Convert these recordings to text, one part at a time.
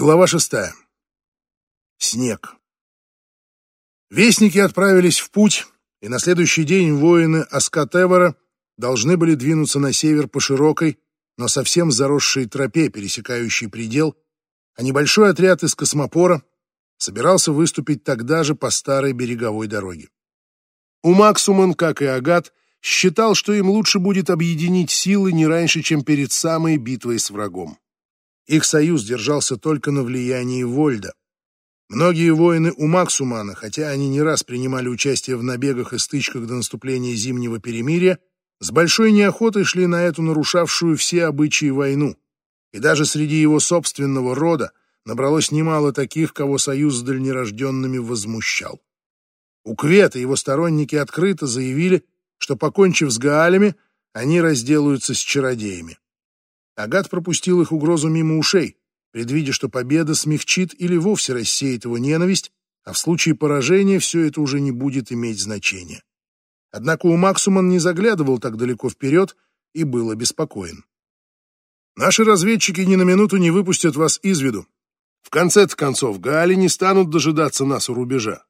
Глава шестая. Снег. Вестники отправились в путь, и на следующий день воины Аскатевара должны были двинуться на север по широкой, но совсем заросшей тропе, пересекающей предел, а небольшой отряд из космопора собирался выступить тогда же по старой береговой дороге. У Максуман, как и Агат, считал, что им лучше будет объединить силы не раньше, чем перед самой битвой с врагом. Их союз держался только на влиянии Вольда. Многие воины у Максумана, хотя они не раз принимали участие в набегах и стычках до наступления Зимнего перемирия, с большой неохотой шли на эту нарушавшую все обычаи войну. И даже среди его собственного рода набралось немало таких, кого союз с дальнерожденными возмущал. У Квета его сторонники открыто заявили, что, покончив с Гаалями, они разделаются с чародеями. Агат пропустил их угрозу мимо ушей, предвидя, что победа смягчит или вовсе рассеет его ненависть, а в случае поражения все это уже не будет иметь значения. Однако у Максуман не заглядывал так далеко вперед и был обеспокоен. «Наши разведчики ни на минуту не выпустят вас из виду. В конце-то концов, Гали не станут дожидаться нас у рубежа.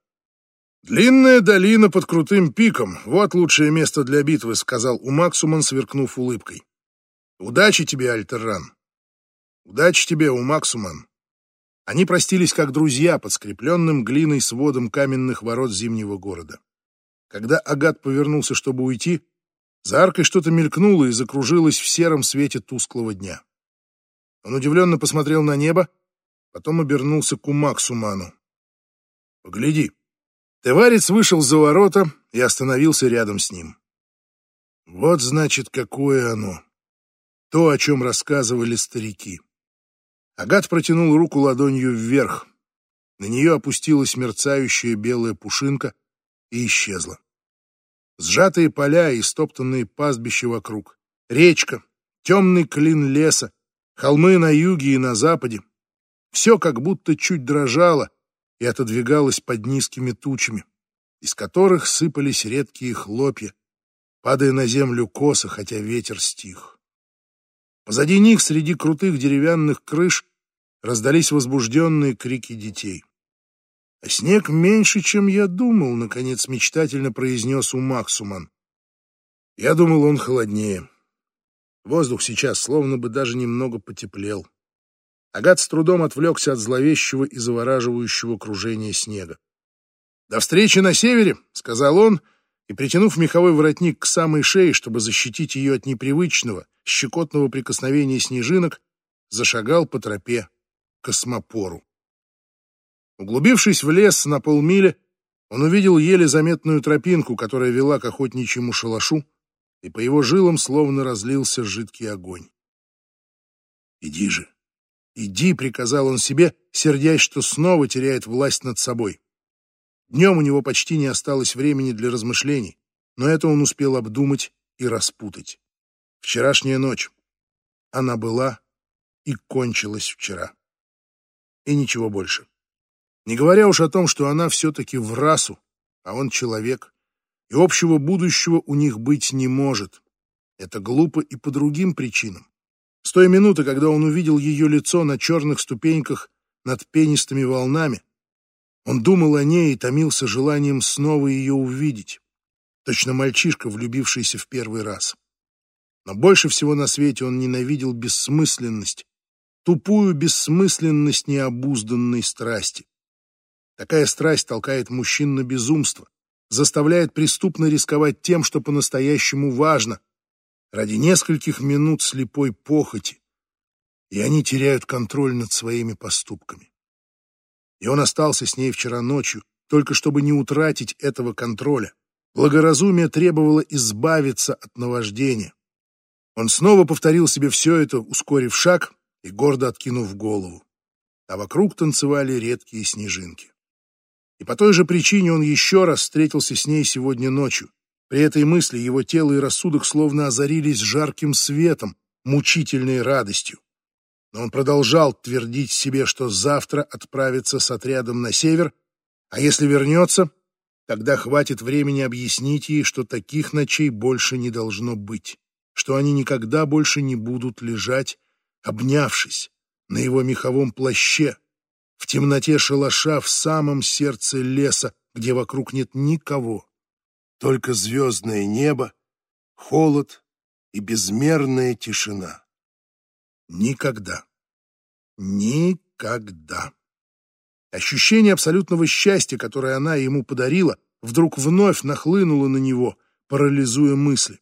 «Длинная долина под крутым пиком — вот лучшее место для битвы», — сказал у Максуман, сверкнув улыбкой. Удачи тебе, Альтерран. Удачи тебе, Умаксуман. Они простились как друзья под скрепленным глиной сводом каменных ворот зимнего города. Когда Агат повернулся, чтобы уйти, за аркой что-то мелькнуло и закружилось в сером свете тусклого дня. Он удивленно посмотрел на небо, потом обернулся к Умаксуману. «Погляди». Товарец вышел за ворота и остановился рядом с ним. Вот, значит, какое оно то, о чем рассказывали старики. Агат протянул руку ладонью вверх. На нее опустилась мерцающая белая пушинка и исчезла. Сжатые поля и стоптанные пастбища вокруг, речка, темный клин леса, холмы на юге и на западе. Все как будто чуть дрожало и отодвигалось под низкими тучами, из которых сыпались редкие хлопья, падая на землю косо, хотя ветер стих. Позади них, среди крутых деревянных крыш, раздались возбужденные крики детей. «А снег меньше, чем я думал», — наконец мечтательно произнес у Максуман. Я думал, он холоднее. Воздух сейчас словно бы даже немного потеплел. Агат с трудом отвлекся от зловещего и завораживающего кружения снега. «До встречи на севере», — сказал он, и, притянув меховой воротник к самой шее, чтобы защитить ее от непривычного, щекотного прикосновения снежинок, зашагал по тропе к космопору. Углубившись в лес на полмили, он увидел еле заметную тропинку, которая вела к охотничьему шалашу, и по его жилам словно разлился жидкий огонь. «Иди же! Иди!» — приказал он себе, сердясь, что снова теряет власть над собой. Днем у него почти не осталось времени для размышлений, но это он успел обдумать и распутать. Вчерашняя ночь. Она была и кончилась вчера. И ничего больше. Не говоря уж о том, что она все-таки в расу, а он человек, и общего будущего у них быть не может. Это глупо и по другим причинам. С той минуты, когда он увидел ее лицо на черных ступеньках над пенистыми волнами, он думал о ней и томился желанием снова ее увидеть. Точно мальчишка, влюбившийся в первый раз. Но больше всего на свете он ненавидел бессмысленность, тупую бессмысленность необузданной страсти. Такая страсть толкает мужчин на безумство, заставляет преступно рисковать тем, что по-настоящему важно, ради нескольких минут слепой похоти, и они теряют контроль над своими поступками. И он остался с ней вчера ночью, только чтобы не утратить этого контроля. Благоразумие требовало избавиться от наваждения. Он снова повторил себе все это, ускорив шаг и гордо откинув голову. А вокруг танцевали редкие снежинки. И по той же причине он еще раз встретился с ней сегодня ночью. При этой мысли его тело и рассудок словно озарились жарким светом, мучительной радостью. Но он продолжал твердить себе, что завтра отправится с отрядом на север, а если вернется, тогда хватит времени объяснить ей, что таких ночей больше не должно быть что они никогда больше не будут лежать, обнявшись, на его меховом плаще, в темноте шалаша в самом сердце леса, где вокруг нет никого, только звездное небо, холод и безмерная тишина. Никогда. Никогда. Ощущение абсолютного счастья, которое она ему подарила, вдруг вновь нахлынуло на него, парализуя мысли.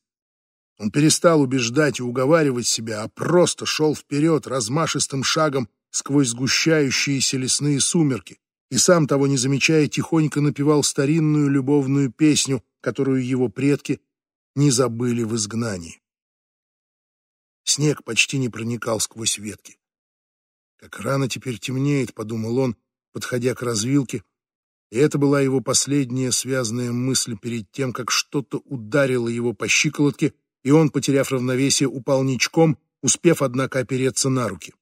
Он перестал убеждать и уговаривать себя, а просто шел вперед размашистым шагом сквозь сгущающиеся лесные сумерки, и сам того не замечая, тихонько напевал старинную любовную песню, которую его предки не забыли в изгнании. Снег почти не проникал сквозь ветки. «Как рано теперь темнеет», — подумал он, подходя к развилке, и это была его последняя связанная мысль перед тем, как что-то ударило его по щиколотке, и он, потеряв равновесие, упал ничком, успев, однако, опереться на руки.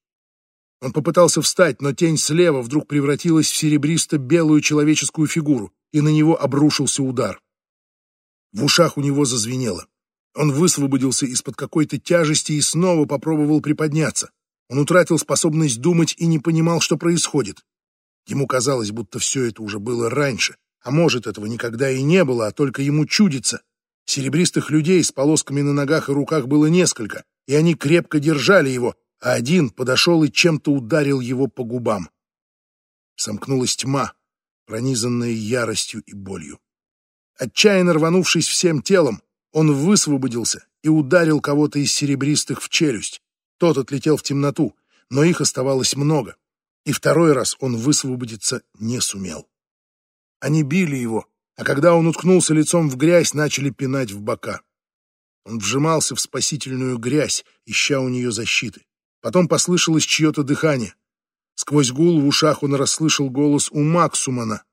Он попытался встать, но тень слева вдруг превратилась в серебристо-белую человеческую фигуру, и на него обрушился удар. В ушах у него зазвенело. Он высвободился из-под какой-то тяжести и снова попробовал приподняться. Он утратил способность думать и не понимал, что происходит. Ему казалось, будто все это уже было раньше, а может, этого никогда и не было, а только ему чудится. Серебристых людей с полосками на ногах и руках было несколько, и они крепко держали его, а один подошел и чем-то ударил его по губам. Сомкнулась тьма, пронизанная яростью и болью. Отчаянно рванувшись всем телом, он высвободился и ударил кого-то из серебристых в челюсть. Тот отлетел в темноту, но их оставалось много, и второй раз он высвободиться не сумел. Они били его, а когда он уткнулся лицом в грязь, начали пинать в бока. Он вжимался в спасительную грязь, ища у нее защиты. Потом послышалось чье-то дыхание. Сквозь гул в ушах он расслышал голос у Максумана.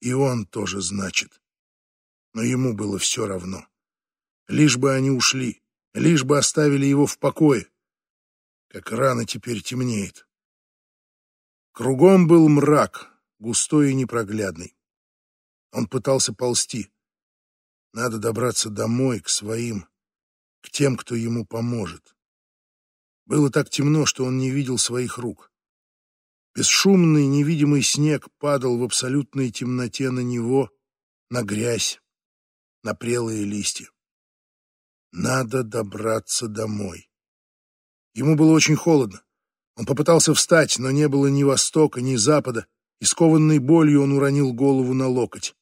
И он тоже, значит. Но ему было все равно. Лишь бы они ушли, лишь бы оставили его в покое. Как рано теперь темнеет. Кругом был мрак, густой и непроглядный. Он пытался ползти. Надо добраться домой, к своим, к тем, кто ему поможет. Было так темно, что он не видел своих рук. Бесшумный невидимый снег падал в абсолютной темноте на него, на грязь, на прелые листья. Надо добраться домой. Ему было очень холодно. Он попытался встать, но не было ни востока, ни запада, и скованной болью он уронил голову на локоть.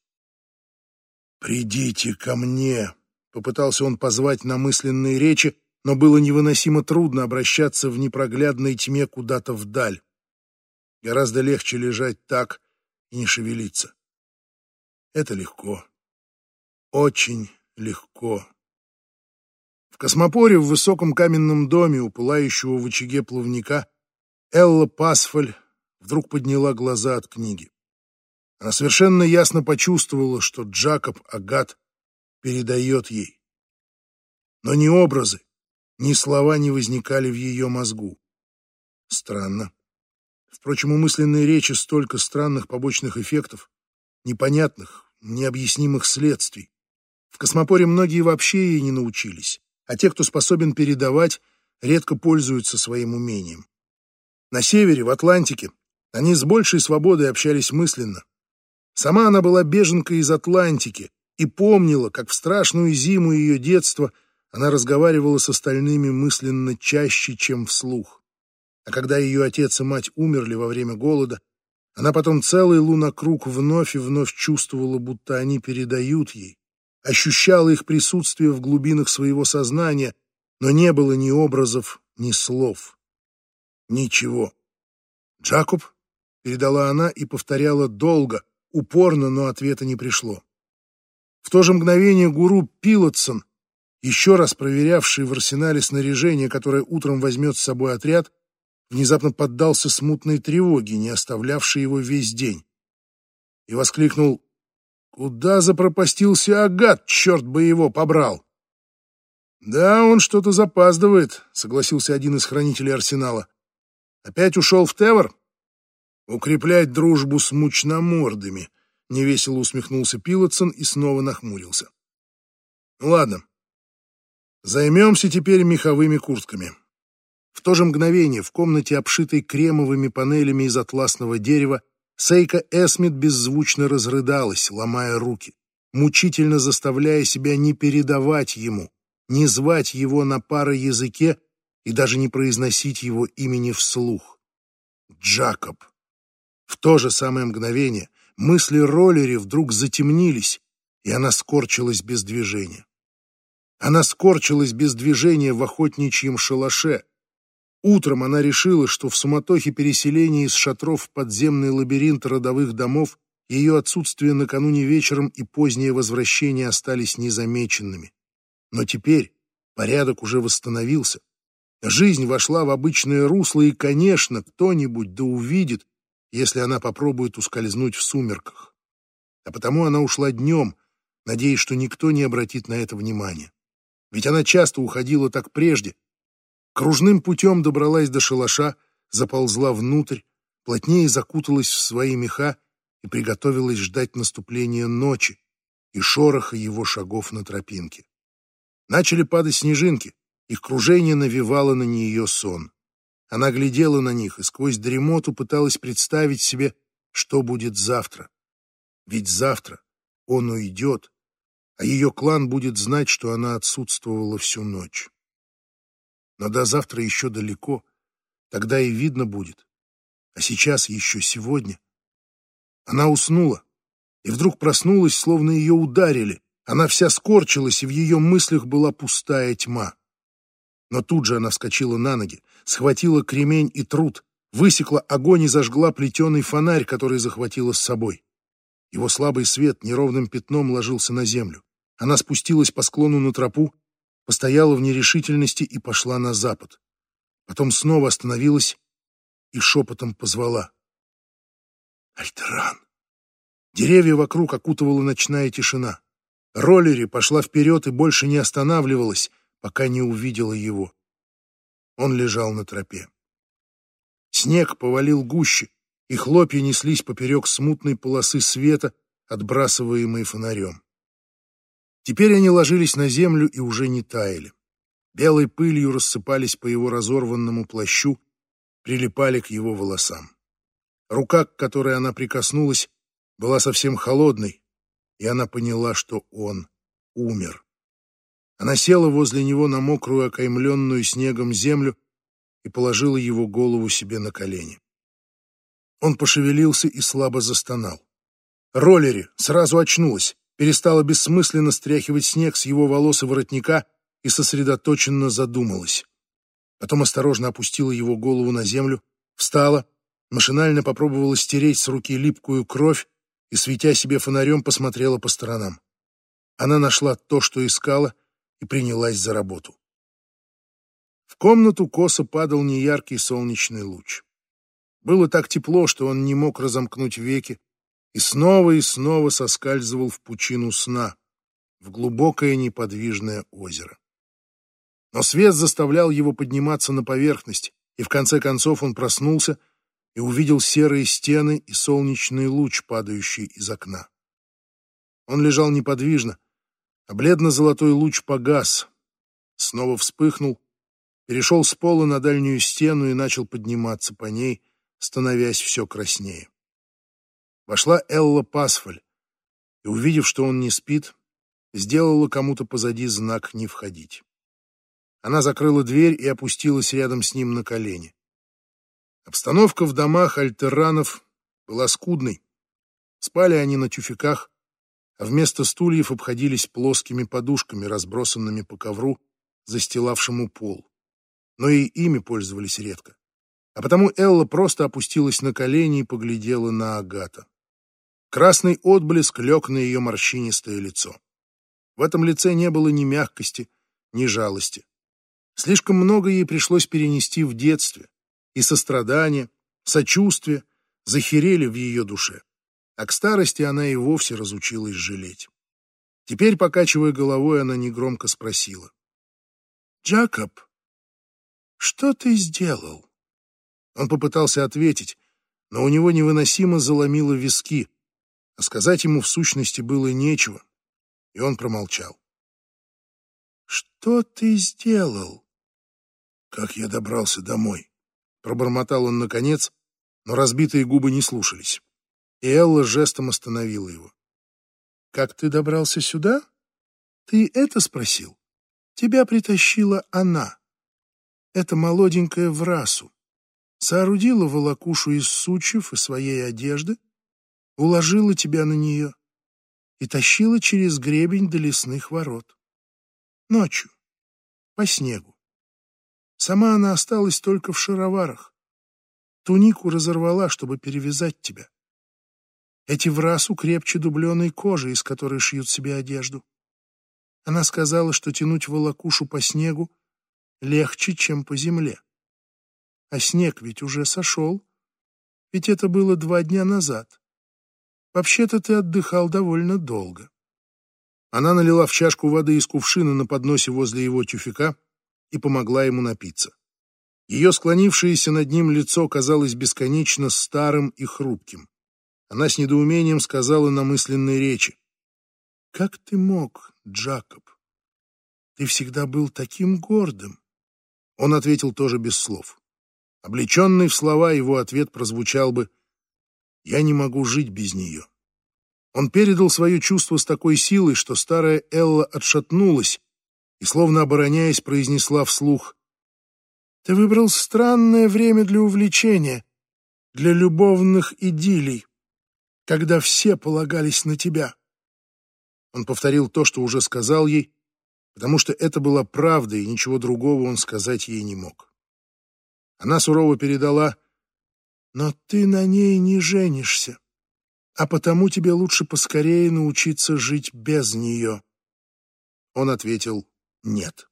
«Придите ко мне!» — попытался он позвать на мысленные речи, но было невыносимо трудно обращаться в непроглядной тьме куда-то вдаль. Гораздо легче лежать так и не шевелиться. Это легко. Очень легко. В космопоре в высоком каменном доме у пылающего в очаге плавника Элла Пасфаль вдруг подняла глаза от книги. Она совершенно ясно почувствовала, что Джакоб Агат передает ей. Но не образы, ни слова не возникали в ее мозгу. Странно. Впрочем, у мысленной речи столько странных побочных эффектов, непонятных, необъяснимых следствий. В космопоре многие вообще ей не научились, а те, кто способен передавать, редко пользуются своим умением. На севере, в Атлантике, они с большей свободой общались мысленно. Сама она была беженкой из Атлантики и помнила, как в страшную зиму ее детства она разговаривала с остальными мысленно чаще, чем вслух. А когда ее отец и мать умерли во время голода, она потом целый лунокруг вновь и вновь чувствовала, будто они передают ей, ощущала их присутствие в глубинах своего сознания, но не было ни образов, ни слов. Ничего. «Джакоб?» — передала она и повторяла долго, упорно, но ответа не пришло. В то же мгновение гуру Пилотсон еще раз проверявший в арсенале снаряжение, которое утром возьмет с собой отряд, внезапно поддался смутной тревоге, не оставлявшей его весь день, и воскликнул «Куда запропастился Агат, черт бы его побрал!» «Да, он что-то запаздывает», — согласился один из хранителей арсенала. «Опять ушел в Тевр?» «Укреплять дружбу с мучномордами», — невесело усмехнулся Пилотсон и снова нахмурился. «Ну ладно, Займемся теперь меховыми куртками. В то же мгновение в комнате, обшитой кремовыми панелями из атласного дерева, Сейка Эсмит беззвучно разрыдалась, ломая руки, мучительно заставляя себя не передавать ему, не звать его на пароязыке и даже не произносить его имени вслух. Джакоб. В то же самое мгновение мысли Роллери вдруг затемнились, и она скорчилась без движения. Она скорчилась без движения в охотничьем шалаше. Утром она решила, что в суматохе переселения из шатров в подземный лабиринт родовых домов ее отсутствие накануне вечером и позднее возвращение остались незамеченными. Но теперь порядок уже восстановился. Жизнь вошла в обычное русло, и, конечно, кто-нибудь да увидит, если она попробует ускользнуть в сумерках. А потому она ушла днем, надеясь, что никто не обратит на это внимания. Ведь она часто уходила так прежде. Кружным путем добралась до шалаша, заползла внутрь, плотнее закуталась в свои меха и приготовилась ждать наступления ночи и шороха его шагов на тропинке. Начали падать снежинки, их кружение навевало на нее сон. Она глядела на них и сквозь дремоту пыталась представить себе, что будет завтра. Ведь завтра он уйдет, а ее клан будет знать, что она отсутствовала всю ночь. Но до завтра еще далеко, тогда и видно будет. А сейчас еще сегодня. Она уснула и вдруг проснулась, словно ее ударили. Она вся скорчилась, и в ее мыслях была пустая тьма. Но тут же она вскочила на ноги, схватила кремень и труд, высекла огонь и зажгла плетеный фонарь, который захватила с собой. Его слабый свет неровным пятном ложился на землю. Она спустилась по склону на тропу, постояла в нерешительности и пошла на запад. Потом снова остановилась и шепотом позвала. Альтеран. Деревья вокруг окутывала ночная тишина. Роллери пошла вперед и больше не останавливалась, пока не увидела его. Он лежал на тропе. Снег повалил гуще, и хлопья неслись поперек смутной полосы света, отбрасываемой фонарем. Теперь они ложились на землю и уже не таяли. Белой пылью рассыпались по его разорванному плащу, прилипали к его волосам. Рука, к которой она прикоснулась, была совсем холодной, и она поняла, что он умер. Она села возле него на мокрую, окаймленную снегом землю и положила его голову себе на колени. Он пошевелился и слабо застонал. Роллери сразу очнулась, перестала бессмысленно стряхивать снег с его волос и воротника и сосредоточенно задумалась. Потом осторожно опустила его голову на землю, встала, машинально попробовала стереть с руки липкую кровь и, светя себе фонарем, посмотрела по сторонам. Она нашла то, что искала, и принялась за работу. В комнату косо падал неяркий солнечный луч. Было так тепло, что он не мог разомкнуть веки, и снова и снова соскальзывал в пучину сна, в глубокое неподвижное озеро. Но свет заставлял его подниматься на поверхность, и в конце концов он проснулся и увидел серые стены и солнечный луч, падающий из окна. Он лежал неподвижно, а бледно-золотой луч погас, снова вспыхнул, перешел с пола на дальнюю стену и начал подниматься по ней, становясь все краснее. Вошла Элла Пасфаль и, увидев, что он не спит, сделала кому-то позади знак «не входить». Она закрыла дверь и опустилась рядом с ним на колени. Обстановка в домах альтерранов была скудной. Спали они на тюфяках, а вместо стульев обходились плоскими подушками, разбросанными по ковру, застилавшему пол. Но и ими пользовались редко. А потому Элла просто опустилась на колени и поглядела на Агата. Красный отблеск лег на ее морщинистое лицо. В этом лице не было ни мягкости, ни жалости. Слишком много ей пришлось перенести в детстве, и сострадание, сочувствие захерели в ее душе. А к старости она и вовсе разучилась жалеть. Теперь, покачивая головой, она негромко спросила. «Джакоб, что ты сделал?» Он попытался ответить, но у него невыносимо заломило виски, сказать ему в сущности было нечего, и он промолчал. «Что ты сделал?» Как я добрался домой? Пробормотал он наконец, но разбитые губы не слушались. И Элла жестом остановила его. «Как ты добрался сюда? Ты это спросил? Тебя притащила она. Эта молоденькая в расу. Соорудила волокушу из сучьев и своей одежды, уложила тебя на нее и тащила через гребень до лесных ворот. Ночью, по снегу. Сама она осталась только в шароварах. Тунику разорвала, чтобы перевязать тебя. Эти в расу крепче дубленой кожи, из которой шьют себе одежду. Она сказала, что тянуть волокушу по снегу легче, чем по земле. А снег ведь уже сошел, ведь это было два дня назад. Вообще-то ты отдыхал довольно долго. Она налила в чашку воды из кувшина на подносе возле его тюфяка и помогла ему напиться. Ее склонившееся над ним лицо казалось бесконечно старым и хрупким. Она с недоумением сказала на мысленной речи. «Как ты мог, Джакоб? Ты всегда был таким гордым». Он ответил тоже без слов. Облеченный в слова его ответ прозвучал бы «Я не могу жить без нее». Он передал свое чувство с такой силой, что старая Элла отшатнулась и, словно обороняясь, произнесла вслух «Ты выбрал странное время для увлечения, для любовных идиллий когда все полагались на тебя. Он повторил то, что уже сказал ей, потому что это была правда, и ничего другого он сказать ей не мог. Она сурово передала, «Но ты на ней не женишься, а потому тебе лучше поскорее научиться жить без нее». Он ответил, «Нет».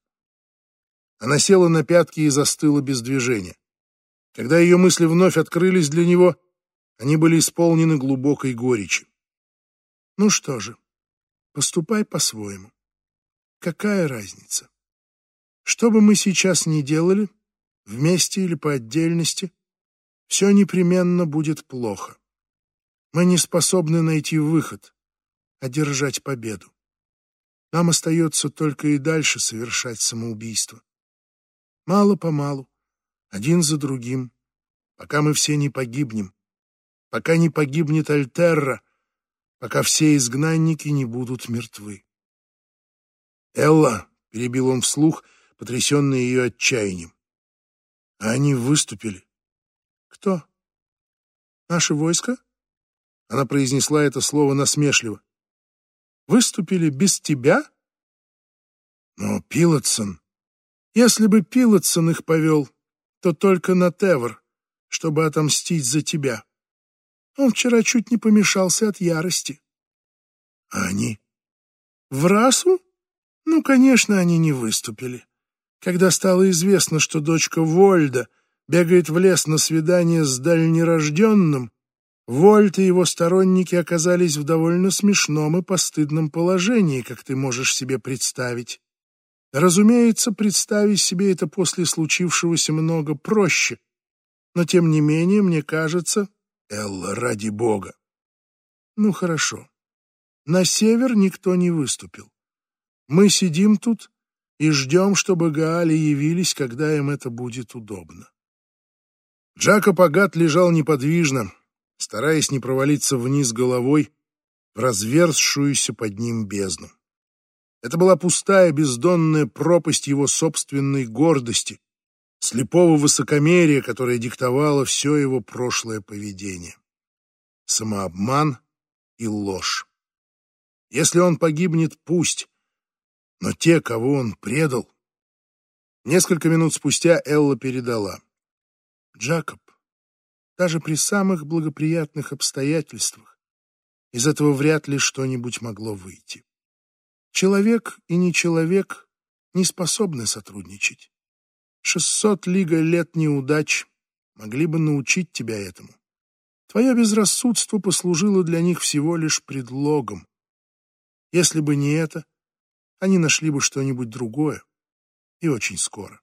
Она села на пятки и застыла без движения. Когда ее мысли вновь открылись для него, они были исполнены глубокой горечи. Ну что же, поступай по-своему. Какая разница? Что бы мы сейчас ни делали, вместе или по отдельности, все непременно будет плохо. Мы не способны найти выход, одержать победу. Нам остается только и дальше совершать самоубийство. Мало-помалу, один за другим, пока мы все не погибнем пока не погибнет Альтерра, пока все изгнанники не будут мертвы. «Элла!» — перебил он вслух, потрясенный ее отчаянием. «А они выступили». «Кто? Наше войско?» Она произнесла это слово насмешливо. «Выступили без тебя?» «Но Пилотсон...» «Если бы Пилотсон их повел, то только на Тевр, чтобы отомстить за тебя». Он вчера чуть не помешался от ярости. А они? В расу? Ну, конечно, они не выступили. Когда стало известно, что дочка Вольда бегает в лес на свидание с дальнерожденным, Вольт и его сторонники оказались в довольно смешном и постыдном положении, как ты можешь себе представить. Разумеется, представить себе это после случившегося много проще, но тем не менее, мне кажется, Элла, ради бога. Ну, хорошо. На север никто не выступил. Мы сидим тут и ждем, чтобы Гаали явились, когда им это будет удобно. Джакоб Агат лежал неподвижно, стараясь не провалиться вниз головой в разверзшуюся под ним бездну. Это была пустая бездонная пропасть его собственной гордости, слепого высокомерия, которое диктовало все его прошлое поведение. Самообман и ложь. Если он погибнет, пусть, но те, кого он предал... Несколько минут спустя Элла передала. «Джакоб, даже при самых благоприятных обстоятельствах из этого вряд ли что-нибудь могло выйти. Человек и не человек не способны сотрудничать. Шестьсот лига лет неудач могли бы научить тебя этому. Твое безрассудство послужило для них всего лишь предлогом. Если бы не это, они нашли бы что-нибудь другое. И очень скоро.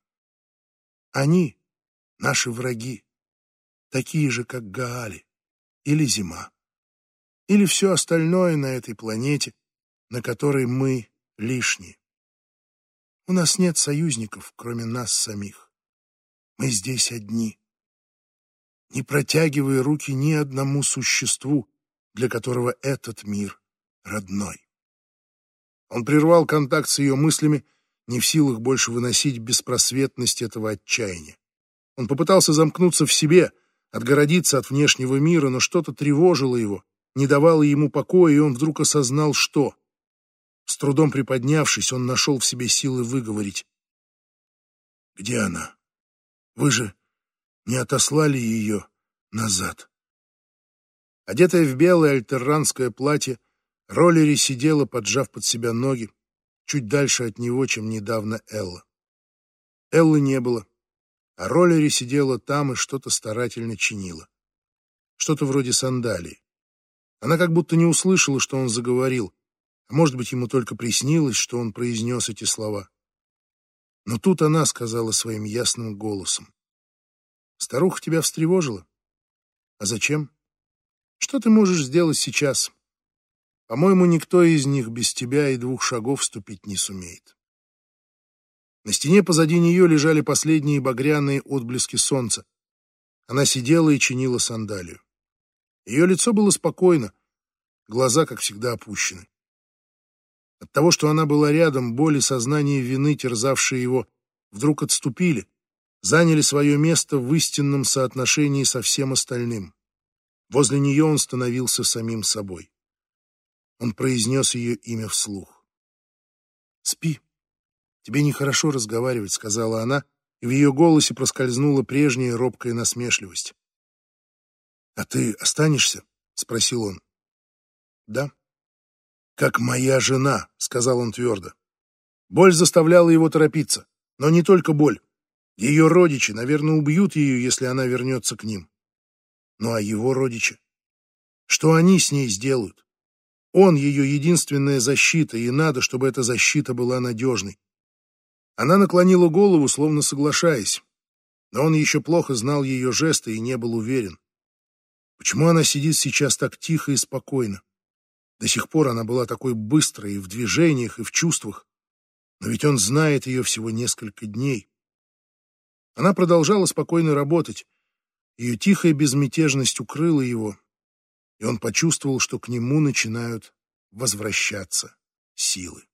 Они — наши враги, такие же, как Гаали или Зима, или все остальное на этой планете, на которой мы лишние. У нас нет союзников, кроме нас самих. Мы здесь одни. Не протягивая руки ни одному существу, для которого этот мир родной. Он прервал контакт с ее мыслями, не в силах больше выносить беспросветность этого отчаяния. Он попытался замкнуться в себе, отгородиться от внешнего мира, но что-то тревожило его, не давало ему покоя, и он вдруг осознал, что... С трудом приподнявшись, он нашел в себе силы выговорить. «Где она? Вы же не отослали ее назад?» Одетая в белое альтерранское платье, Роллери сидела, поджав под себя ноги, чуть дальше от него, чем недавно Элла. Эллы не было, а Роллери сидела там и что-то старательно чинила. Что-то вроде сандалии. Она как будто не услышала, что он заговорил, а может быть, ему только приснилось, что он произнес эти слова. Но тут она сказала своим ясным голосом. «Старуха тебя встревожила? А зачем? Что ты можешь сделать сейчас? По-моему, никто из них без тебя и двух шагов ступить не сумеет». На стене позади нее лежали последние багряные отблески солнца. Она сидела и чинила сандалию. Ее лицо было спокойно, глаза, как всегда, опущены. От того, что она была рядом, боль и сознание вины, терзавшие его, вдруг отступили, заняли свое место в истинном соотношении со всем остальным. Возле нее он становился самим собой. Он произнес ее имя вслух. «Спи. Тебе нехорошо разговаривать», — сказала она, и в ее голосе проскользнула прежняя робкая насмешливость. «А ты останешься?» — спросил он. «Да», «Как моя жена», — сказал он твердо. Боль заставляла его торопиться. Но не только боль. Ее родичи, наверное, убьют ее, если она вернется к ним. Ну а его родичи? Что они с ней сделают? Он ее единственная защита, и надо, чтобы эта защита была надежной. Она наклонила голову, словно соглашаясь. Но он еще плохо знал ее жесты и не был уверен. Почему она сидит сейчас так тихо и спокойно? До сих пор она была такой быстрой и в движениях, и в чувствах. Но ведь он знает ее всего несколько дней. Она продолжала спокойно работать. Ее тихая безмятежность укрыла его, и он почувствовал, что к нему начинают возвращаться силы.